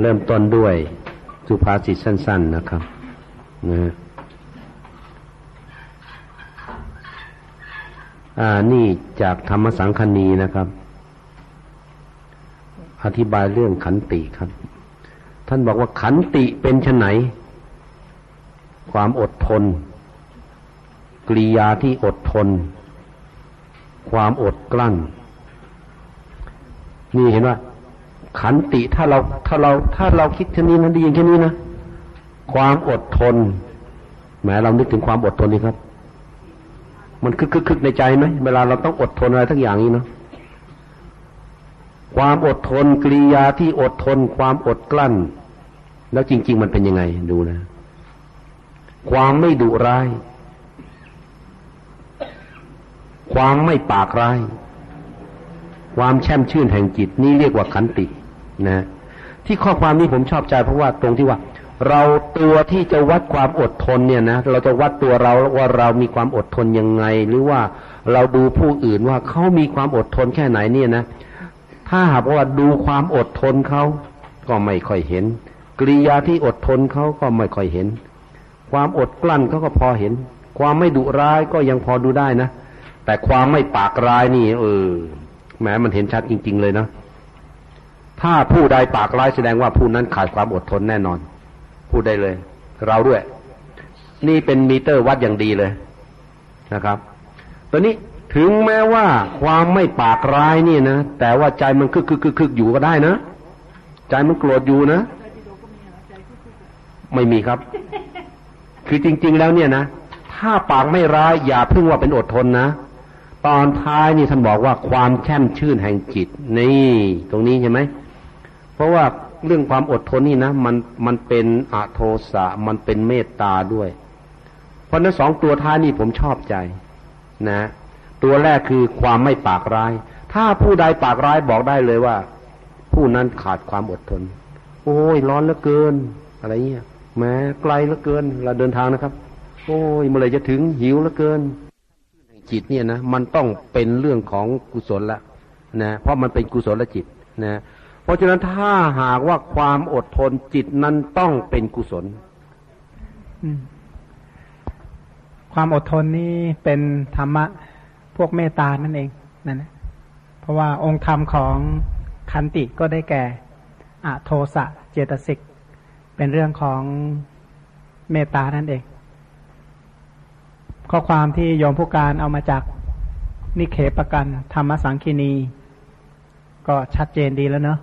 เริ่มต้นด้วยสุภาษิตสั้น ๆนะครับนะอ่านี่จากธรรมสังคณีนะครับ อธิบายเรื่องขันติครับ ท่านบอกว่าขันติเป็นชนไหน ความอดทนกริยาที่อดทน ความอดกลั้น นี่เห็นว่า ขันติถ้าเราถ้าเราถ้าเราคิดแค่นี้นะดีอย่างแค่นี้นะความอดทนแหมเรานึกถึงความอดทนดีครับ มันคึกคึกคึกในใจไหมเวลาเราต้องอดทนอะไรทั้งอย่างนี้เนาะความอดทนกริยาที่อดทน ความอดกลั้น แล้วจริง ๆ มันเป็นยังไงดูนะ ความไม่ดุร้าย ความไม่ปากร้าย ความแช่มชื่นแห่งจิต นี่เรียกว่าขันติ นะ ที่ข้อความนี้ผมชอบใจเพราะว่าตรงที่ว่า เราตัวที่จะวัดความอดทนเนี่ยนะเราจะวัดตัวเราว่าเรามีความอดทนยังไง หรือว่าเราดูผู้อื่นว่าเขามีความอดทนแค่ไหนเนี่ยนะ ถ้าหากว่าดูความอดทนเขาก็ไม่ค่อยเห็นกริยาที่อดทนเขาก็ไม่ค่อยเห็น ความอดกลั้นเขาก็พอเห็น ความไม่ดุร้ายก็ยังพอดูได้นะ แต่ความไม่ปากร้ายนี่ เออแหมมันเห็นชัดจริง ๆ เลยนะ ถ้าผู้ใดปากร้ายแสดงว่าผู้นั้นขาดความอดทนแน่นอน พูดได้เลย เราด้วย นี่เป็นมีเตอร์วัดอย่างดีเลยนะครับตอนนี้ถึงแม้ว่าความไม่ปากร้ายนี่นะแต่ว่าใจมันคึกคึกคึกคึกอยู่ก็ได้นะ ใจมันโกรธอยู่นะ ไม่มีครับ คือจริง ๆ แล้วเนี่ยนะถ้าปากไม่ร้ายอย่าพึ่งว่าเป็นอดทนนะตอนท้ายนี่ท่านบอกว่าความแช่มชื่นแห่งจิต นี่ ตรงนี้ใช่ไหม เพราะว่าเรื่องความอดทนนี่นะมันมันเป็นอโทสะมันเป็นเมตตาด้วย เพราะนั้นสองตัวท้ายนี่ผมชอบใจนะ ตัวแรกคือความไม่ปากร้าย ถ้าผู้ใดปากร้ายบอกได้เลยว่า ผู้นั้นขาดความอดทน โอ้ยร้อนเหลือเกิน อะไรเงี้ยแม้ไกลเหลือเกินเราเดินทางนะครับ โอ้ยเมื่อไรจะถึงหิวเหลือเกินจิตเนี่ยนะมันต้องเป็นเรื่องของกุศลละนะเพราะมันเป็นกุศลจิตนะ เพราะฉะนั้นถ้าหากว่าความอดทนจิตนั้นต้องเป็นกุศลความอดทนนี่เป็นธรรมะพวกเมตตานั่นเองนั่นนะเพราะว่าองค์ธรรมของคันติก็ได้แก่อโทสะเจตสิก เป็นเรื่องของเมตตานั่นเอง ข้อความที่โยมผู้การเอามาจากนิเคปกันธรรมสังคีนี ก็ชัดเจนดีแล้วเนอะ